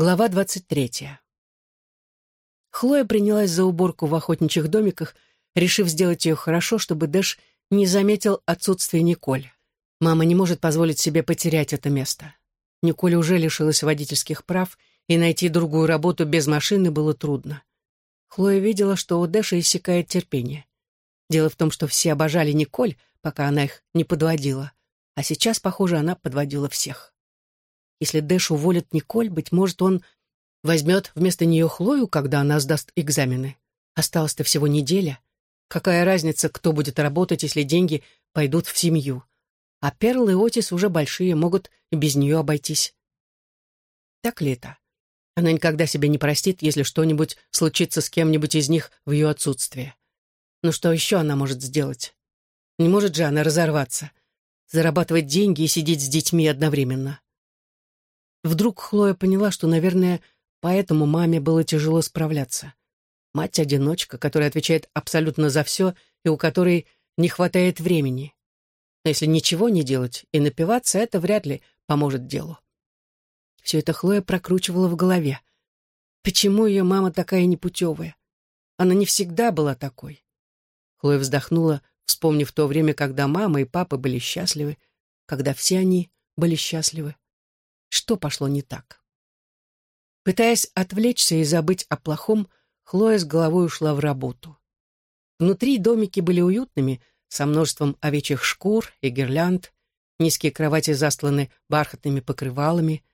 Глава двадцать третья. Хлоя принялась за уборку в охотничьих домиках, решив сделать ее хорошо, чтобы Дэш не заметил отсутствие Николь. Мама не может позволить себе потерять это место. Николь уже лишилась водительских прав, и найти другую работу без машины было трудно. Хлоя видела, что у Дэша иссякает терпение. Дело в том, что все обожали Николь, пока она их не подводила, а сейчас, похоже, она подводила всех. Если Дэш уволит Николь, быть может, он возьмет вместо нее Хлою, когда она сдаст экзамены. Осталось-то всего неделя. Какая разница, кто будет работать, если деньги пойдут в семью? А Перл и Отис уже большие, могут и без нее обойтись. Так ли это? Она никогда себе не простит, если что-нибудь случится с кем-нибудь из них в ее отсутствие. Но что еще она может сделать? Не может же она разорваться, зарабатывать деньги и сидеть с детьми одновременно. Вдруг Хлоя поняла, что, наверное, поэтому маме было тяжело справляться. Мать-одиночка, которая отвечает абсолютно за все и у которой не хватает времени. Но если ничего не делать и напиваться, это вряд ли поможет делу. Все это Хлоя прокручивала в голове. Почему ее мама такая непутевая? Она не всегда была такой. Хлоя вздохнула, вспомнив то время, когда мама и папа были счастливы, когда все они были счастливы. Что пошло не так? Пытаясь отвлечься и забыть о плохом, Хлоя с головой ушла в работу. Внутри домики были уютными, со множеством овечьих шкур и гирлянд, низкие кровати застланы бархатными покрывалами.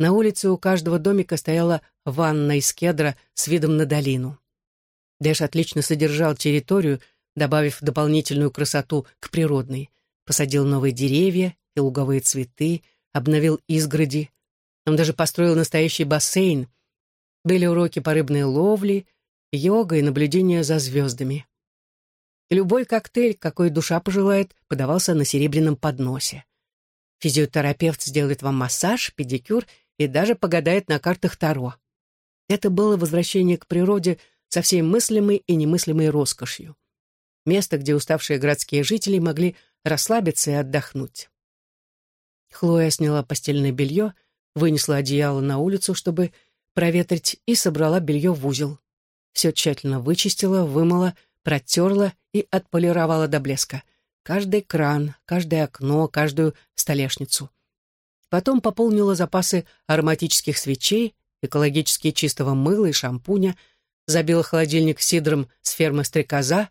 На улице у каждого домика стояла ванна из кедра с видом на долину. Дэш отлично содержал территорию, добавив дополнительную красоту к природной. Посадил новые деревья и луговые цветы, обновил изгороди. Он даже построил настоящий бассейн. Были уроки по рыбной ловле, йога и наблюдение за звездами. Любой коктейль, какой душа пожелает, подавался на серебряном подносе. Физиотерапевт сделает вам массаж, педикюр и даже погадает на картах Таро. Это было возвращение к природе со всей мыслимой и немыслимой роскошью. Место, где уставшие городские жители могли расслабиться и отдохнуть. Хлоя сняла постельное белье, вынесла одеяло на улицу, чтобы проветрить, и собрала белье в узел. Все тщательно вычистила, вымыла, протерла и отполировала до блеска. Каждый кран, каждое окно, каждую столешницу. Потом пополнила запасы ароматических свечей, экологически чистого мыла и шампуня, забила холодильник сидром с фермы «Стрекоза»,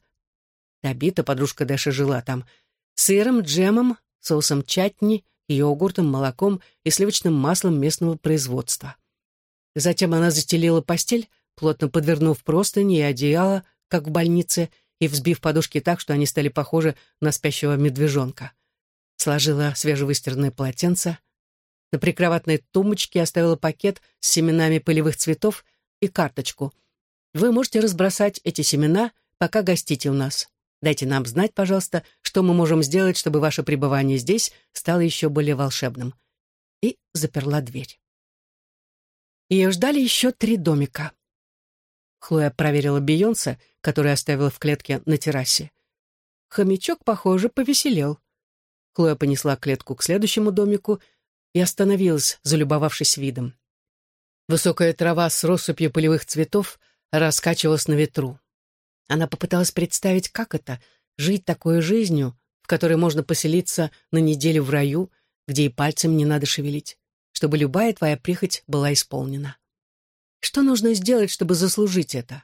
Табита, подружка Дэша, жила там, сыром, джемом, соусом чатни йогуртом, молоком и сливочным маслом местного производства. Затем она застелила постель, плотно подвернув простыни и одеяло, как в больнице, и взбив подушки так, что они стали похожи на спящего медвежонка. Сложила свежевыстиранное полотенце. На прикроватной тумбочке оставила пакет с семенами полевых цветов и карточку. Вы можете разбросать эти семена, пока гостите у нас. Дайте нам знать, пожалуйста, что мы можем сделать, чтобы ваше пребывание здесь стало еще более волшебным». И заперла дверь. Ее ждали еще три домика. Хлоя проверила Бейонса, который оставила в клетке на террасе. Хомячок, похоже, повеселел. Хлоя понесла клетку к следующему домику и остановилась, залюбовавшись видом. Высокая трава с россыпью полевых цветов раскачивалась на ветру. Она попыталась представить, как это — жить такой жизнью, в которой можно поселиться на неделю в раю, где и пальцем не надо шевелить, чтобы любая твоя прихоть была исполнена. Что нужно сделать, чтобы заслужить это?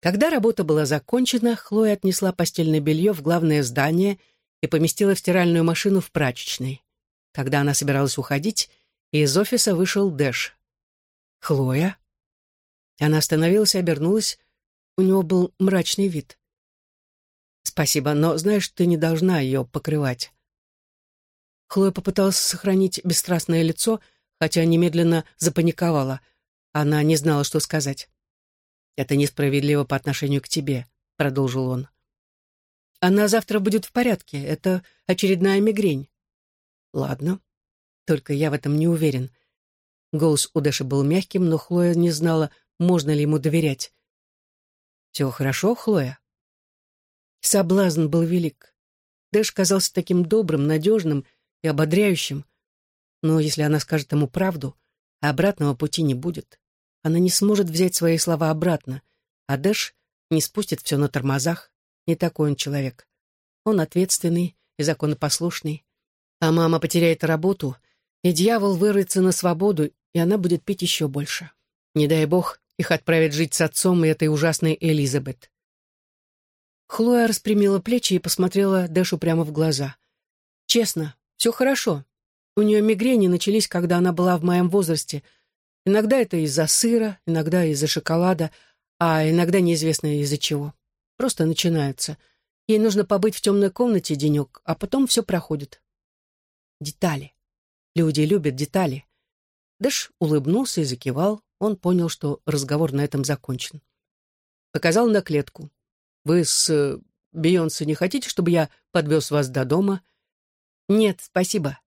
Когда работа была закончена, Хлоя отнесла постельное белье в главное здание и поместила в стиральную машину в прачечной. Когда она собиралась уходить, из офиса вышел Дэш. «Хлоя?» Она остановилась и обернулась, у него был мрачный вид. «Спасибо, но знаешь, ты не должна ее покрывать». Хлоя попыталась сохранить бесстрастное лицо, хотя немедленно запаниковала. Она не знала, что сказать. «Это несправедливо по отношению к тебе», — продолжил он. «Она завтра будет в порядке. Это очередная мигрень». «Ладно. Только я в этом не уверен». Голос у Дэши был мягким, но Хлоя не знала, можно ли ему доверять. «Все хорошо, Хлоя?» Соблазн был велик. Дэш казался таким добрым, надежным и ободряющим. Но если она скажет ему правду, А обратного пути не будет. Она не сможет взять свои слова обратно, а Дэш не спустит все на тормозах. Не такой он человек. Он ответственный и законопослушный. А мама потеряет работу, и дьявол вырвется на свободу, и она будет пить еще больше. Не дай бог, их отправят жить с отцом и этой ужасной Элизабет. Хлоя распрямила плечи и посмотрела Дэшу прямо в глаза. «Честно, все хорошо. У нее мигрени начались, когда она была в моем возрасте. Иногда это из-за сыра, иногда из-за шоколада, а иногда неизвестно из-за чего. Просто начинаются. Ей нужно побыть в темной комнате денек, а потом все проходит. Детали. Люди любят детали. Дэш улыбнулся и закивал. Он понял, что разговор на этом закончен. Показал на клетку. «Вы с э, Бейонсе не хотите, чтобы я подвез вас до дома?» «Нет, спасибо».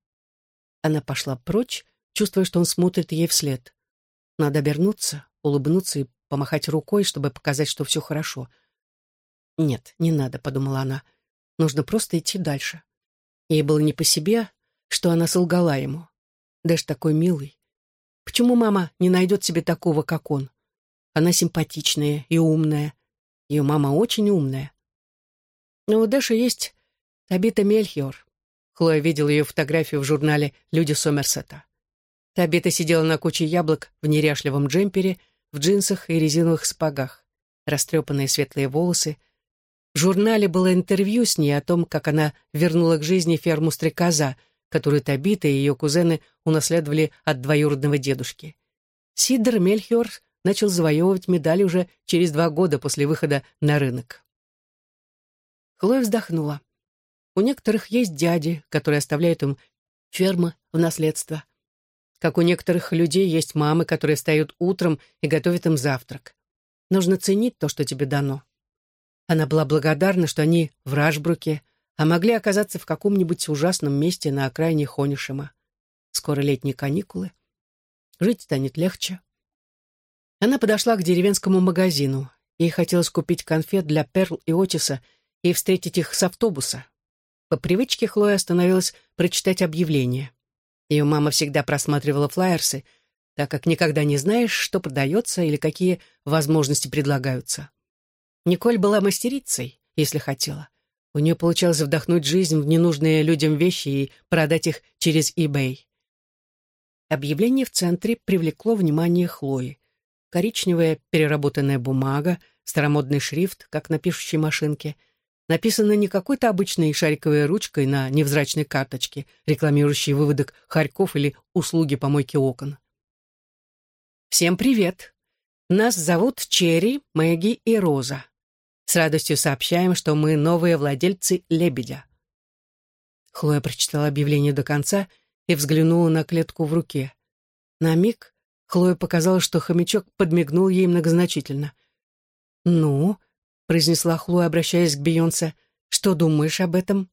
Она пошла прочь, чувствуя, что он смотрит ей вслед. Надо обернуться, улыбнуться и помахать рукой, чтобы показать, что все хорошо. «Нет, не надо», — подумала она. «Нужно просто идти дальше». Ей было не по себе, что она солгала ему. Дэш такой милый. Почему мама не найдет себе такого, как он? Она симпатичная и умная. Ее мама очень умная. Но у Дэша есть Табита Мельхиор. Хлоя видела ее фотографию в журнале «Люди Сомерсета». Табита сидела на куче яблок в неряшливом джемпере, в джинсах и резиновых сапогах, растрепанные светлые волосы. В журнале было интервью с ней о том, как она вернула к жизни ферму стрекоза, которую Табита и ее кузены унаследовали от двоюродного дедушки. Сидор Мельхиор начал завоевывать медали уже через два года после выхода на рынок. Хлоя вздохнула. У некоторых есть дяди, которые оставляют им фермы в наследство. Как у некоторых людей есть мамы, которые встают утром и готовят им завтрак. Нужно ценить то, что тебе дано. Она была благодарна, что они в Рашбруке, а могли оказаться в каком-нибудь ужасном месте на окраине Хонишема. Скоро летние каникулы. Жить станет легче. Она подошла к деревенскому магазину. Ей хотелось купить конфет для Перл и Отиса и встретить их с автобуса. По привычке Хлоя остановилась прочитать объявление. Ее мама всегда просматривала флаерсы, так как никогда не знаешь, что продается или какие возможности предлагаются. Николь была мастерицей, если хотела. У нее получалось вдохнуть жизнь в ненужные людям вещи и продать их через eBay. Объявление в центре привлекло внимание Хлои. Коричневая переработанная бумага, старомодный шрифт, как на пишущей машинке. Написано не какой-то обычной шариковой ручкой на невзрачной карточке, рекламирующей выводок хорьков или услуги помойки окон. «Всем привет! Нас зовут Черри, Мэгги и Роза. С радостью сообщаем, что мы новые владельцы «Лебедя». Хлоя прочитала объявление до конца и взглянула на клетку в руке. На миг Хлоя показала, что хомячок подмигнул ей многозначительно. «Ну», — произнесла Хлоя, обращаясь к Бейонсе, — «что думаешь об этом?»